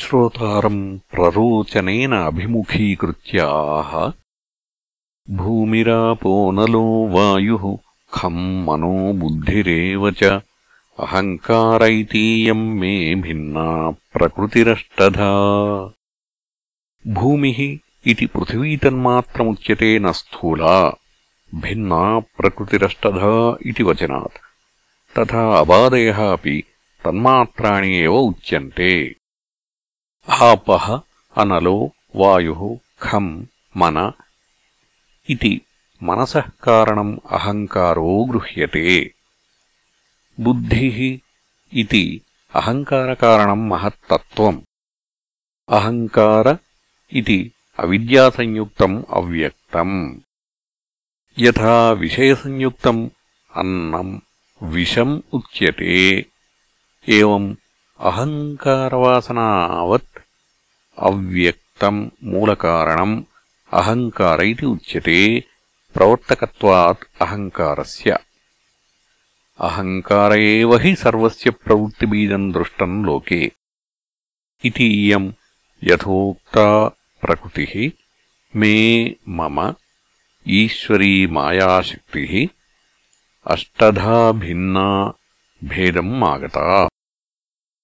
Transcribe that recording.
श्रोतारम् प्ररोचनेन अभिमुखीकृत्य आह भूमिरापो नलो वायुः खम् मनो बुद्धिरेव च अहङ्कार इतीयम् मे भिन्ना प्रकृतिरष्टधा भूमिः इति पृथिवीतन्मात्रमुच्यते न स्थूला भिन्ना प्रकृतिरष्टधा इति वचनात् तथा अबादयः अपि तन्मात्राणि एव उच्यन्ते आपः अनलो वायुः खम् मन इति मनसः कारणम् अहङ्कारो गृह्यते बुद्धिः इति अहङ्कारकारणम् महत्तत्त्वम् अहङ्कार इति अविद्यासंयुक्तम् अव्यक्तम् यथा विषयसंयुक्तम् अन्नम् विषम् उच्यते एवम् अहङ्कारवासनावत् అవ్యక్తం మూలకారణం అహంకార ఉచ్యతే ప్రవర్తకత్వాత్ అహంకారస్య. అహంకార ఏవ హి సర్వస్య ప్రవృత్తిబీజం దృష్టం లోకే. ఇది ఇయం యథోక్తా ప్రకృతి మే మమ ఈశ్వరీ మాయాశక్తి అష్టధా భిన్నా భేదం ఆగతా